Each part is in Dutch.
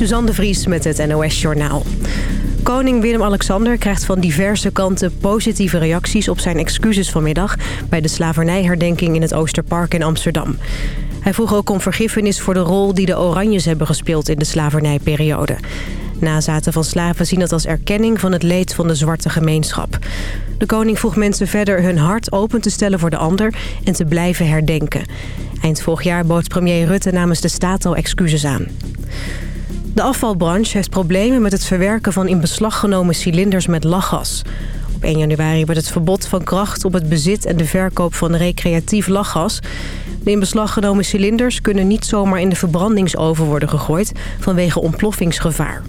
Suzanne de Vries met het NOS Journaal. Koning Willem-Alexander krijgt van diverse kanten positieve reacties op zijn excuses vanmiddag... bij de slavernijherdenking in het Oosterpark in Amsterdam. Hij vroeg ook om vergiffenis voor de rol die de Oranjes hebben gespeeld in de slavernijperiode. Nazaten van slaven zien dat als erkenning van het leed van de zwarte gemeenschap. De koning vroeg mensen verder hun hart open te stellen voor de ander en te blijven herdenken. Eind vorig jaar bood premier Rutte namens de staat al excuses aan. De afvalbranche heeft problemen met het verwerken van in beslag genomen cilinders met lachgas. Op 1 januari werd het verbod van kracht op het bezit en de verkoop van recreatief lachgas. De in beslag genomen cilinders kunnen niet zomaar in de verbrandingsoven worden gegooid vanwege ontploffingsgevaar.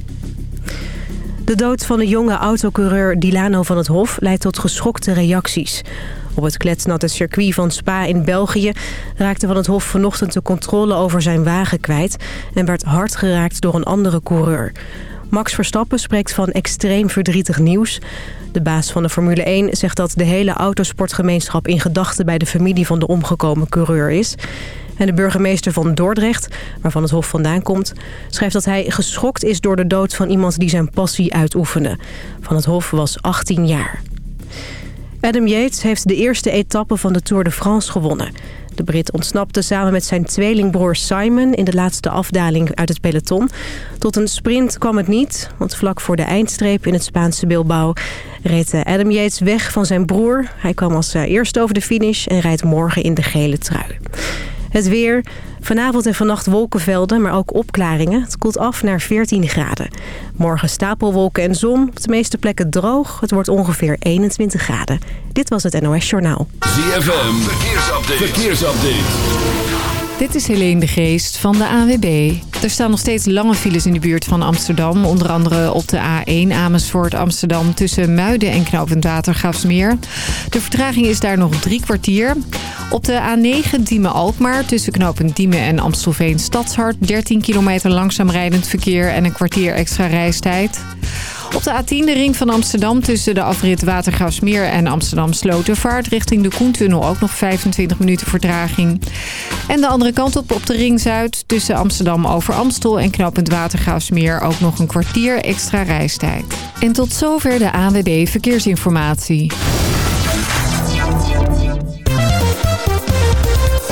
De dood van de jonge autocoureur Dilano van het Hof leidt tot geschokte reacties. Op het kletsnatte circuit van Spa in België raakte Van het Hof vanochtend de controle over zijn wagen kwijt... en werd hard geraakt door een andere coureur. Max Verstappen spreekt van extreem verdrietig nieuws. De baas van de Formule 1 zegt dat de hele autosportgemeenschap in gedachten bij de familie van de omgekomen coureur is. En de burgemeester van Dordrecht, waarvan het Hof vandaan komt... schrijft dat hij geschokt is door de dood van iemand die zijn passie uitoefende. Van het Hof was 18 jaar. Adam Yates heeft de eerste etappe van de Tour de France gewonnen. De Brit ontsnapte samen met zijn tweelingbroer Simon in de laatste afdaling uit het peloton. Tot een sprint kwam het niet, want vlak voor de eindstreep in het Spaanse Bilbao reed Adam Yates weg van zijn broer. Hij kwam als eh, eerste over de finish en rijdt morgen in de gele trui. Het weer. Vanavond en vannacht wolkenvelden, maar ook opklaringen. Het koelt af naar 14 graden. Morgen stapelwolken en zon. Op de meeste plekken droog. Het wordt ongeveer 21 graden. Dit was het NOS Journaal. ZFM. Verkeersupdate. Verkeersupdate. Dit is Helene de Geest van de AWB. Er staan nog steeds lange files in de buurt van Amsterdam. Onder andere op de A1 Amersfoort Amsterdam tussen Muiden en Knoopend Watergraafsmeer. De vertraging is daar nog drie kwartier. Op de A9 Diemen-Alkmaar tussen Knoopend Diemen en Amstelveen Stadshart... 13 kilometer langzaam rijdend verkeer en een kwartier extra reistijd. Op de A10 de ring van Amsterdam tussen de afrit Watergraafsmeer en Amsterdam Slotervaart. Richting de Koentunnel ook nog 25 minuten vertraging. En de andere kant op op de ring Zuid tussen Amsterdam over Amstel en knooppunt Watergraafsmeer ook nog een kwartier extra reistijd. En tot zover de ANWB Verkeersinformatie.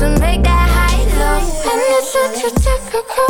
to make that high low. And it's such a typical.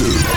Zoo.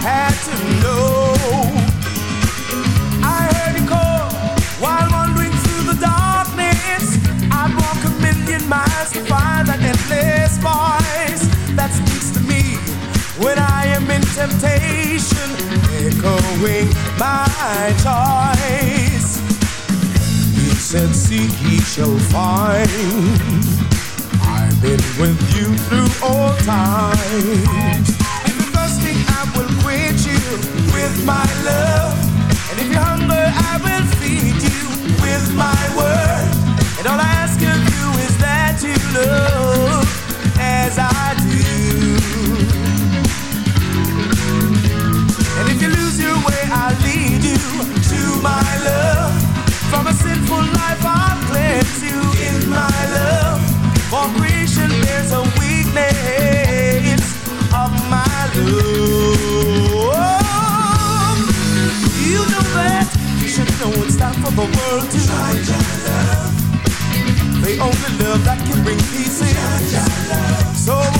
Had to know. I heard it call while wandering through the darkness. I'd walk a million miles to find that endless voice that speaks to me when I am in temptation, echoing my choice. He said, Seek, ye shall find. I've been with you through all times. With my love. And if you're hungry, I will feed you with my word. And all I ask of you is that you love as I do. For the world to try your love. The only love that can bring peace in. So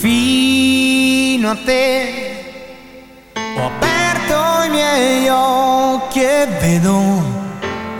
Fino a te ho aperto i miei occhi e vedo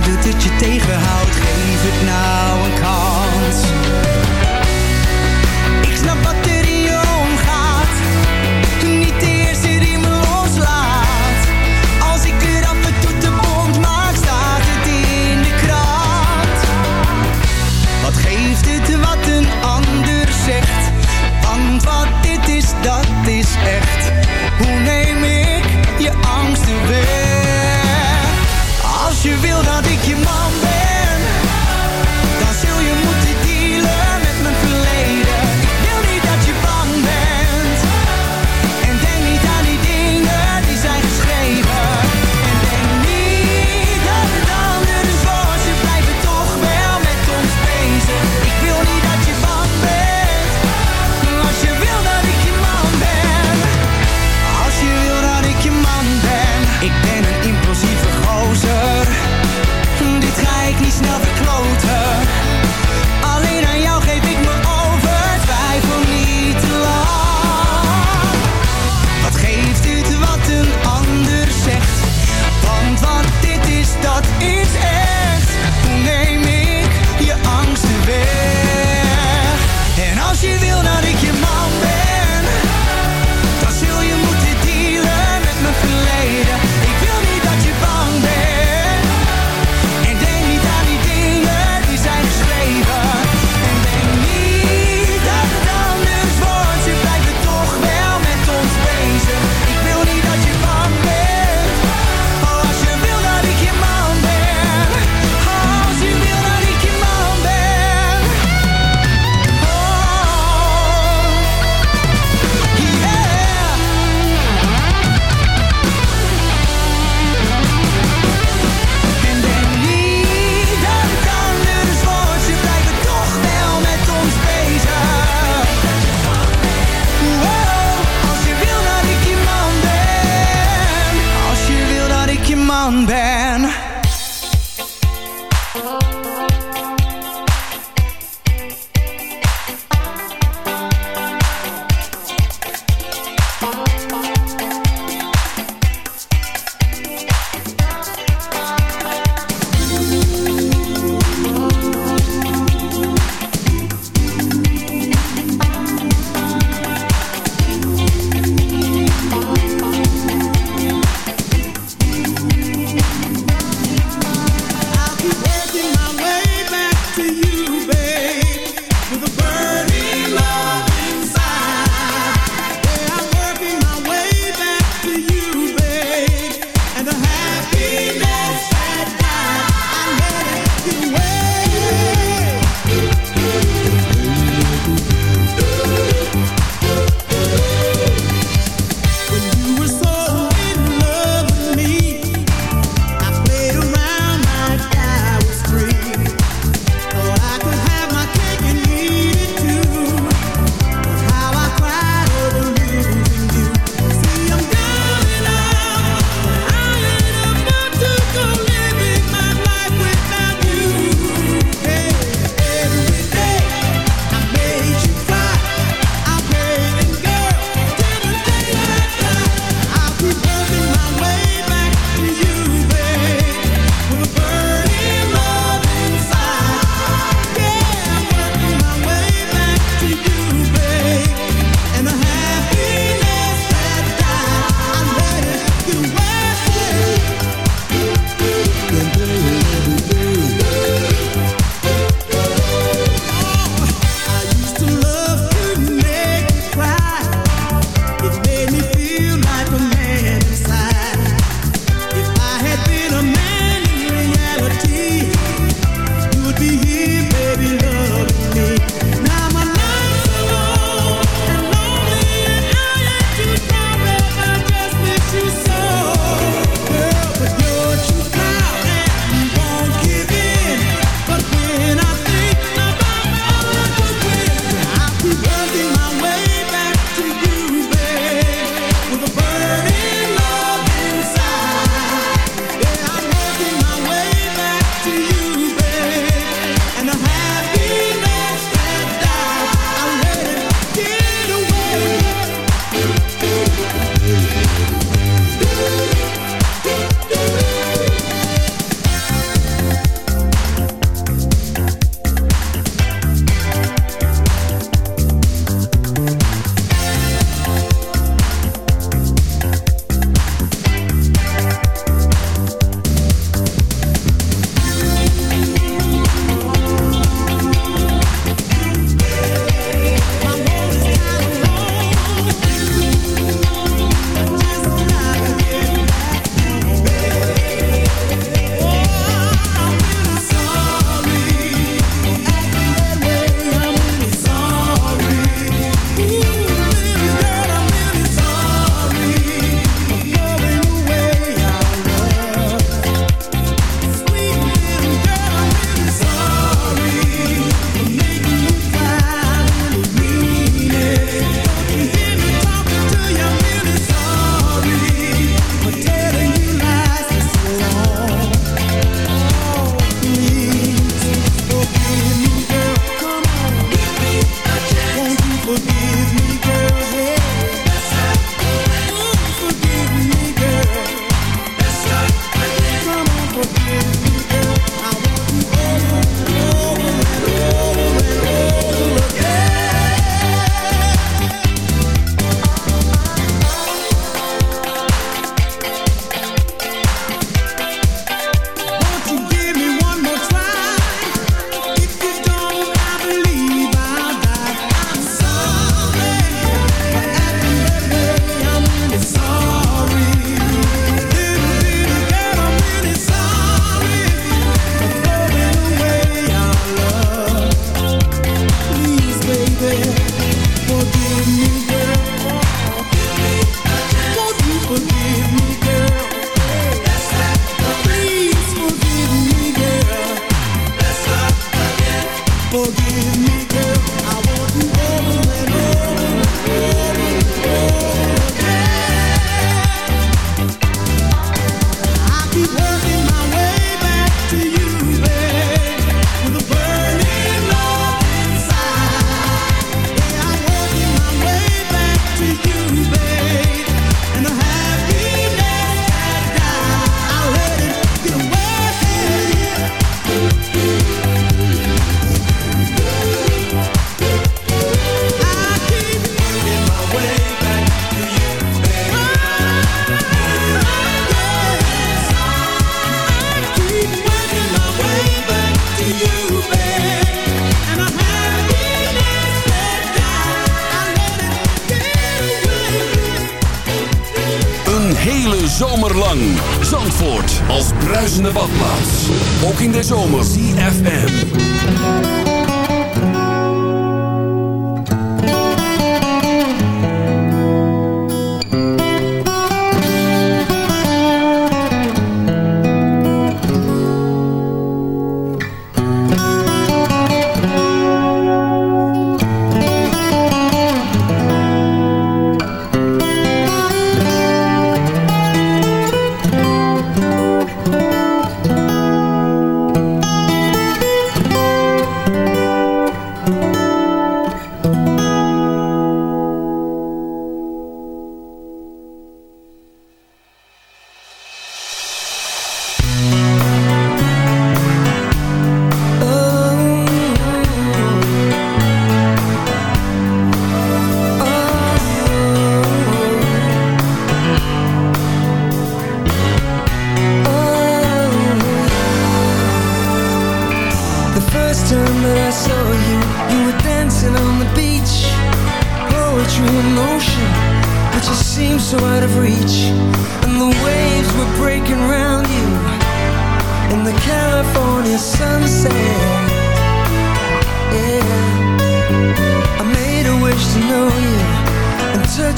dat het je tegenhoudt, geef het nou een kans.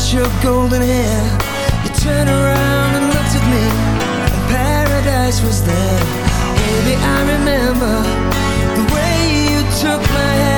your golden hair. You turned around and looked at me paradise was there. Baby, I remember The way you took my hand.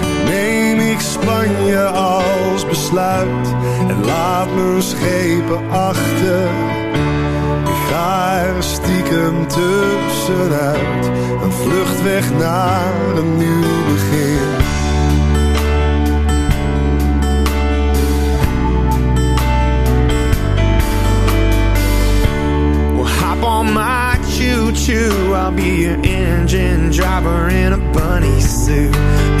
Spanje als besluit en laat mijn schepen achter. Ik ga er stiekem tussenuit, een vlucht weg naar een nieuw begin. On my choo-choo. I'll be your engine driver in a bunny suit.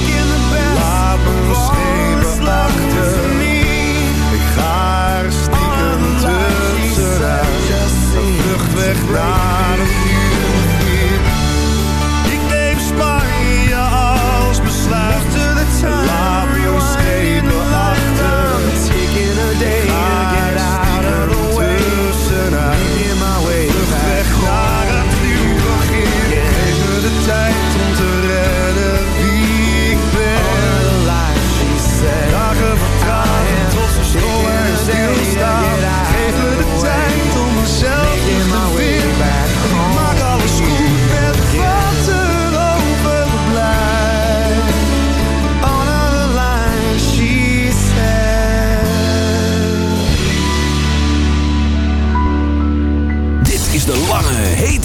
vlakte. Ik ga er stiekem tussenuit. Een luchtweg naar